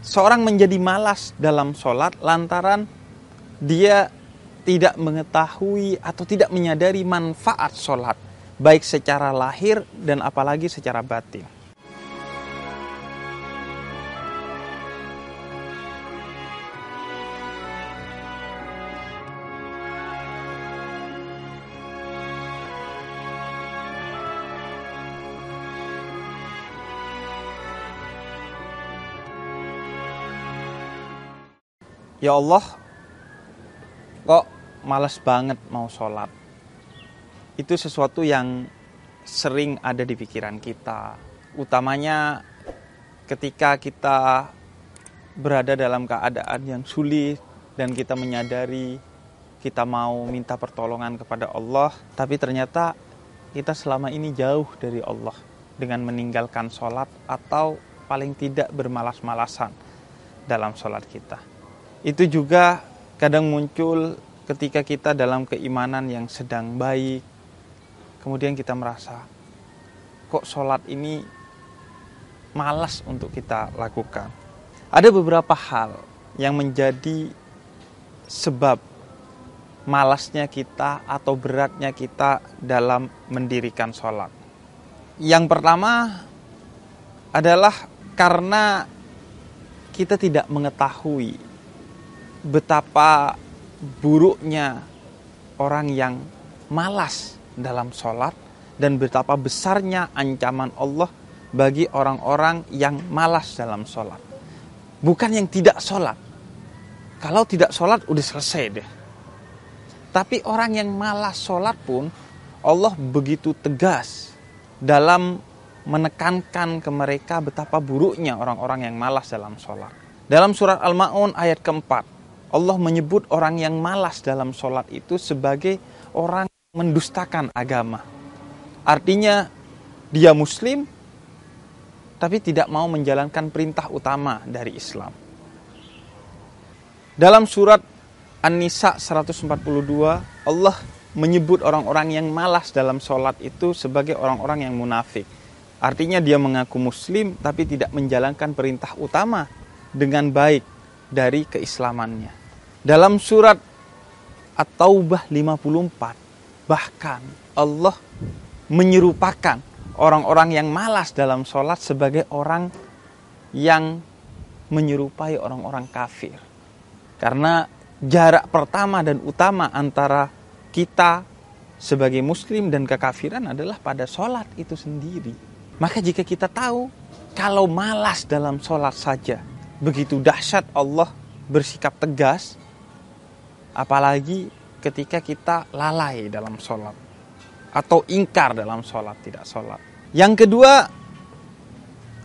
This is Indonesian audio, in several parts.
seorang menjadi malas dalam sholat lantaran dia tidak mengetahui atau tidak menyadari manfaat sholat, baik secara lahir dan apalagi secara batin. Ya Allah, kok males banget mau sholat. Itu sesuatu yang sering ada di pikiran kita. Utamanya ketika kita berada dalam keadaan yang sulit dan kita menyadari kita mau minta pertolongan kepada Allah, tapi ternyata kita selama ini jauh dari Allah dengan meninggalkan sholat atau paling tidak bermalas-malasan dalam sholat kita. Itu juga kadang muncul ketika kita dalam keimanan yang sedang baik. Kemudian kita merasa, kok sholat ini malas untuk kita lakukan. Ada beberapa hal yang menjadi sebab malasnya kita atau beratnya kita dalam mendirikan sholat. Yang pertama adalah karena kita tidak mengetahui betapa buruknya orang yang malas dalam sholat dan betapa besarnya ancaman Allah bagi orang-orang yang malas dalam sholat. Bukan yang tidak sholat. Kalau tidak sholat udah selesai deh. Tapi orang yang malas sholat pun Allah begitu tegas dalam menekankan ke mereka betapa buruknya orang-orang yang malas dalam sholat. Dalam surat Al-Ma'un ayat keempat, Allah menyebut orang yang malas dalam sholat itu sebagai orang mendustakan agama. Artinya dia muslim tapi tidak mau menjalankan perintah utama dari Islam. Dalam surat An-Nisa 142 Allah menyebut orang-orang yang malas dalam sholat itu sebagai orang-orang yang munafik. Artinya dia mengaku muslim tapi tidak menjalankan perintah utama dengan baik dari keislamannya. Dalam surat At-Taubah 54 bahkan Allah menyerupakan orang-orang yang malas dalam sholat sebagai orang yang menyerupai orang-orang kafir. Karena jarak pertama dan utama antara kita sebagai muslim dan kekafiran adalah pada sholat itu sendiri. Maka jika kita tahu kalau malas dalam sholat saja begitu dahsyat Allah bersikap tegas Apalagi ketika kita lalai dalam sholat. Atau ingkar dalam sholat, tidak sholat. Yang kedua,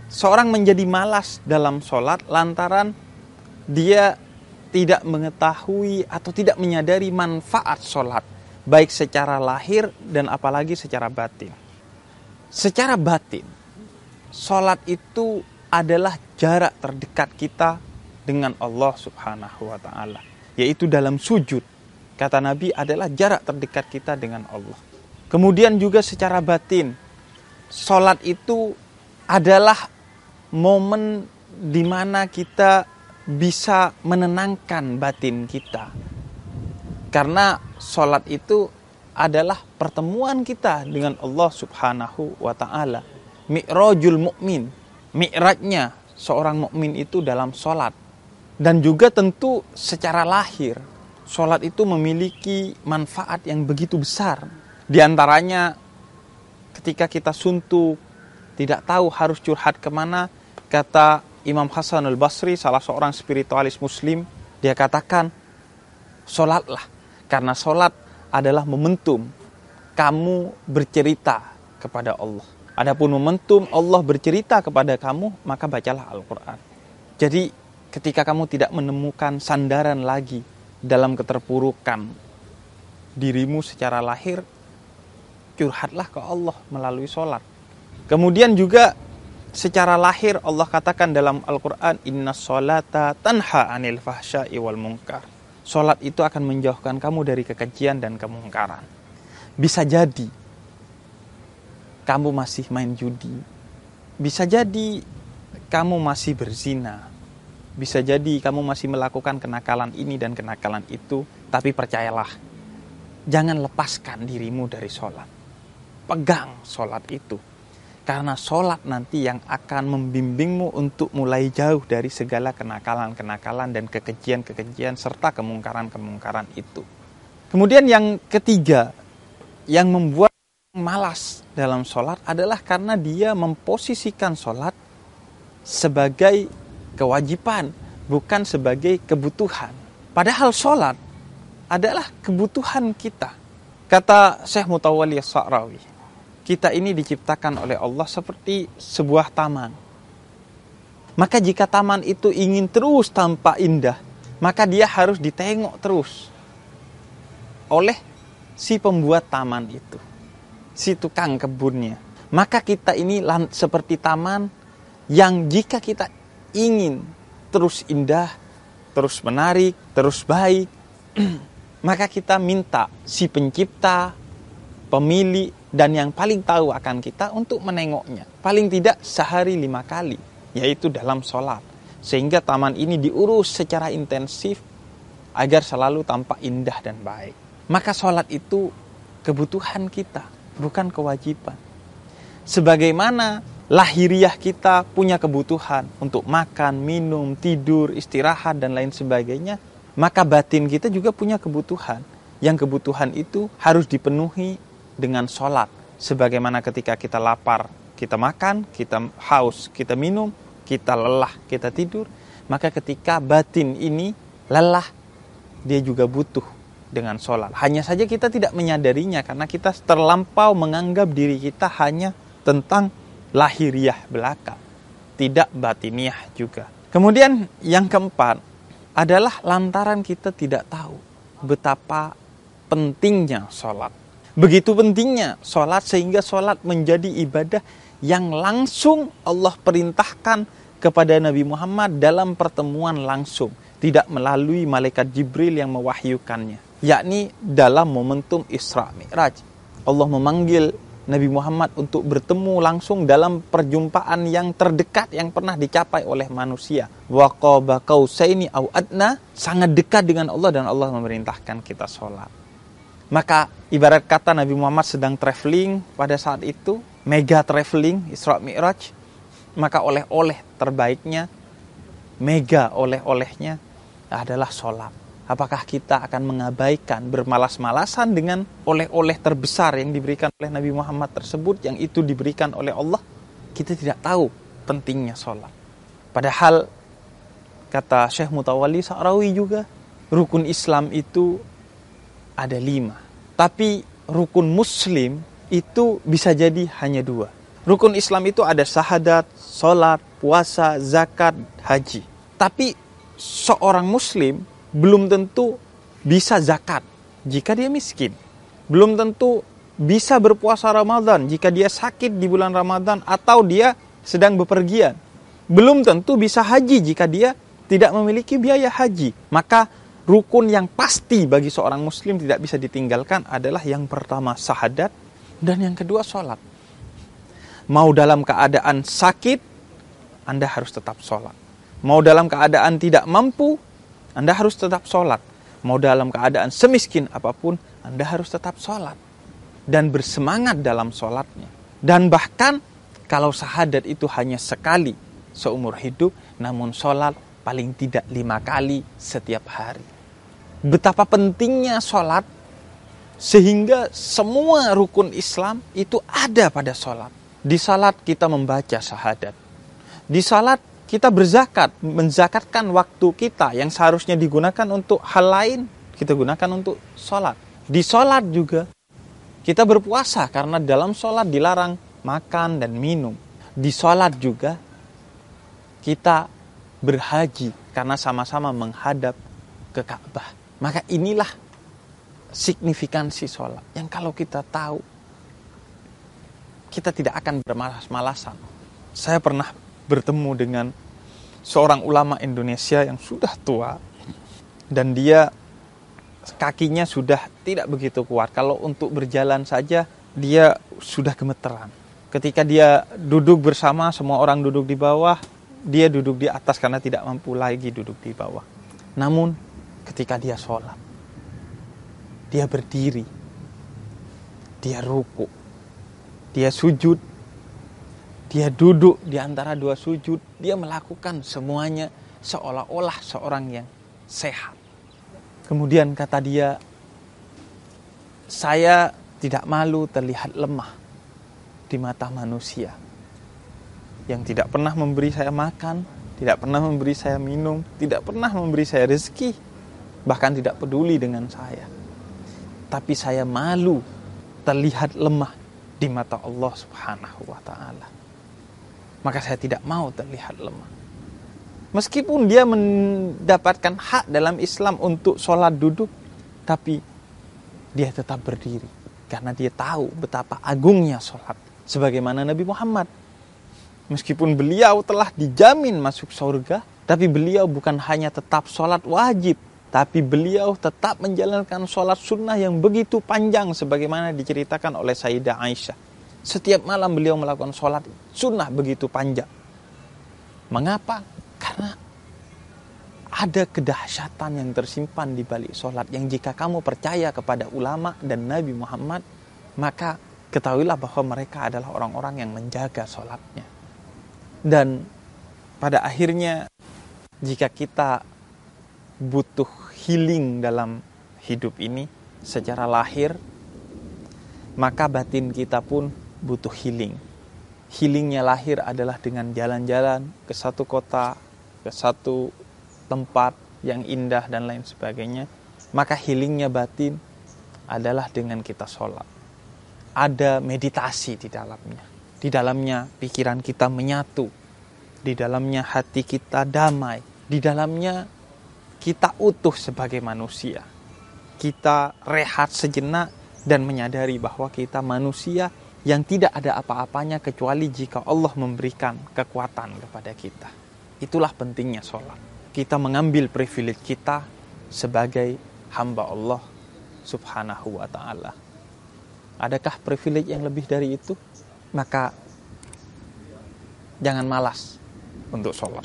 seorang menjadi malas dalam sholat lantaran dia tidak mengetahui atau tidak menyadari manfaat sholat. Baik secara lahir dan apalagi secara batin. Secara batin, sholat itu adalah jarak terdekat kita dengan Allah subhanahu wa ta'ala yaitu dalam sujud. Kata Nabi adalah jarak terdekat kita dengan Allah. Kemudian juga secara batin, sholat itu adalah momen di mana kita bisa menenangkan batin kita. Karena sholat itu adalah pertemuan kita dengan Allah Subhanahu wa taala. Mi'rajul mukmin, mi'rajnya seorang mukmin itu dalam sholat dan juga tentu secara lahir, sholat itu memiliki manfaat yang begitu besar. Di antaranya ketika kita suntuk, tidak tahu harus curhat ke mana, kata Imam Hasan al-Basri, salah seorang spiritualis muslim, dia katakan, sholatlah. Karena sholat adalah momentum kamu bercerita kepada Allah. Adapun momentum Allah bercerita kepada kamu, maka bacalah Al-Quran. Jadi ketika kamu tidak menemukan sandaran lagi dalam keterpurukan dirimu secara lahir, curhatlah ke Allah melalui sholat. Kemudian juga secara lahir Allah katakan dalam Al-Quran, Inna sholata tanha anil fahsya'i wal munkar. Sholat itu akan menjauhkan kamu dari kekejian dan kemungkaran. Bisa jadi kamu masih main judi. Bisa jadi kamu masih berzina bisa jadi kamu masih melakukan kenakalan ini dan kenakalan itu, tapi percayalah, jangan lepaskan dirimu dari sholat. Pegang sholat itu. Karena sholat nanti yang akan membimbingmu untuk mulai jauh dari segala kenakalan-kenakalan dan kekejian-kekejian serta kemungkaran-kemungkaran itu. Kemudian yang ketiga, yang membuat malas dalam sholat adalah karena dia memposisikan sholat sebagai kewajiban, bukan sebagai kebutuhan. Padahal sholat adalah kebutuhan kita. Kata Syekh Mutawali Sa'rawi, kita ini diciptakan oleh Allah seperti sebuah taman. Maka jika taman itu ingin terus tampak indah, maka dia harus ditengok terus oleh si pembuat taman itu, si tukang kebunnya. Maka kita ini seperti taman yang jika kita ingin terus indah, terus menarik, terus baik, maka kita minta si pencipta, pemilik, dan yang paling tahu akan kita untuk menengoknya. Paling tidak sehari lima kali, yaitu dalam sholat. Sehingga taman ini diurus secara intensif agar selalu tampak indah dan baik. Maka sholat itu kebutuhan kita, bukan kewajiban. Sebagaimana lahiriah kita punya kebutuhan untuk makan, minum, tidur, istirahat, dan lain sebagainya, maka batin kita juga punya kebutuhan. Yang kebutuhan itu harus dipenuhi dengan sholat. Sebagaimana ketika kita lapar, kita makan, kita haus, kita minum, kita lelah, kita tidur. Maka ketika batin ini lelah, dia juga butuh dengan sholat. Hanya saja kita tidak menyadarinya karena kita terlampau menganggap diri kita hanya tentang lahiriah belaka, tidak batiniah juga. Kemudian yang keempat adalah lantaran kita tidak tahu betapa pentingnya sholat. Begitu pentingnya sholat sehingga sholat menjadi ibadah yang langsung Allah perintahkan kepada Nabi Muhammad dalam pertemuan langsung. Tidak melalui malaikat Jibril yang mewahyukannya. Yakni dalam momentum Isra Mi'raj. Allah memanggil Nabi Muhammad untuk bertemu langsung dalam perjumpaan yang terdekat yang pernah dicapai oleh manusia. Waqaba qausaini au adna sangat dekat dengan Allah dan Allah memerintahkan kita sholat. Maka ibarat kata Nabi Muhammad sedang traveling pada saat itu, mega traveling Isra Mi'raj, maka oleh-oleh terbaiknya, mega oleh-olehnya adalah sholat apakah kita akan mengabaikan bermalas-malasan dengan oleh-oleh terbesar yang diberikan oleh Nabi Muhammad tersebut yang itu diberikan oleh Allah? Kita tidak tahu pentingnya sholat. Padahal kata Syekh Mutawali Sa'rawi juga rukun Islam itu ada lima. Tapi rukun muslim itu bisa jadi hanya dua. Rukun Islam itu ada syahadat, sholat, puasa, zakat, haji. Tapi seorang muslim belum tentu bisa zakat jika dia miskin. Belum tentu bisa berpuasa Ramadan jika dia sakit di bulan Ramadan atau dia sedang bepergian. Belum tentu bisa haji jika dia tidak memiliki biaya haji. Maka rukun yang pasti bagi seorang muslim tidak bisa ditinggalkan adalah yang pertama syahadat dan yang kedua sholat. Mau dalam keadaan sakit, Anda harus tetap sholat. Mau dalam keadaan tidak mampu, anda harus tetap sholat. Mau dalam keadaan semiskin apa pun, Anda harus tetap sholat. Dan bersemangat dalam sholatnya. Dan bahkan kalau syahadat itu hanya sekali seumur hidup, namun sholat paling tidak lima kali setiap hari. Betapa pentingnya sholat sehingga semua rukun Islam itu ada pada sholat. Di salat kita membaca syahadat. Di salat kita berzakat, menzakatkan waktu kita yang seharusnya digunakan untuk hal lain, kita gunakan untuk sholat. Di sholat juga, kita berpuasa karena dalam sholat dilarang makan dan minum. Di sholat juga, kita berhaji karena sama-sama menghadap ke Ka'bah. Maka inilah signifikansi sholat. Yang kalau kita tahu, kita tidak akan bermalas-malasan. Saya pernah bertemu dengan seorang ulama Indonesia yang sudah tua dan dia kakinya sudah tidak begitu kuat. Kalau untuk berjalan saja dia sudah gemeteran. Ketika dia duduk bersama semua orang duduk di bawah, dia duduk di atas karena tidak mampu lagi duduk di bawah. Namun ketika dia sholat, dia berdiri, dia ruku, dia sujud, dia duduk di antara dua sujud, dia melakukan semuanya seolah-olah seorang yang sehat. Kemudian kata dia, saya tidak malu terlihat lemah di mata manusia yang tidak pernah memberi saya makan, tidak pernah memberi saya minum, tidak pernah memberi saya rezeki, bahkan tidak peduli dengan saya. Tapi saya malu terlihat lemah di mata Allah Subhanahu wa taala. Maka saya tidak mau terlihat lemah. Meskipun dia mendapatkan hak dalam Islam untuk sholat duduk, tapi dia tetap berdiri karena dia tahu betapa agungnya sholat. Sebagaimana Nabi Muhammad Meskipun beliau telah dijamin masuk surga, tapi beliau bukan hanya tetap sholat wajib, tapi beliau tetap menjalankan sholat sunnah yang begitu panjang sebagaimana diceritakan oleh Sayyidah Aisyah. Setiap malam beliau melakukan sholat sunnah begitu panjang. Mengapa? Karena ada kedahsyatan yang tersimpan di balik sholat yang jika kamu percaya kepada ulama dan Nabi Muhammad, maka ketahuilah bahwa mereka adalah orang-orang yang menjaga sholatnya. Dan pada akhirnya jika kita butuh healing dalam hidup ini secara lahir, maka batin kita pun butuh healing. Healingnya lahir adalah dengan jalan-jalan ke satu kota, ke satu tempat yang indah dan lain sebagainya. Maka healingnya batin adalah dengan kita sholat. Ada meditasi di dalamnya di dalamnya pikiran kita menyatu. Di dalamnya hati kita damai. Di dalamnya kita utuh sebagai manusia. Kita rehat sejenak dan menyadari bahwa kita manusia yang tidak ada apa-apanya kecuali jika Allah memberikan kekuatan kepada kita. Itulah pentingnya sholat. Kita mengambil privilege kita sebagai hamba Allah subhanahu wa ta'ala. Adakah privilege yang lebih dari itu? maka jangan malas untuk sholat.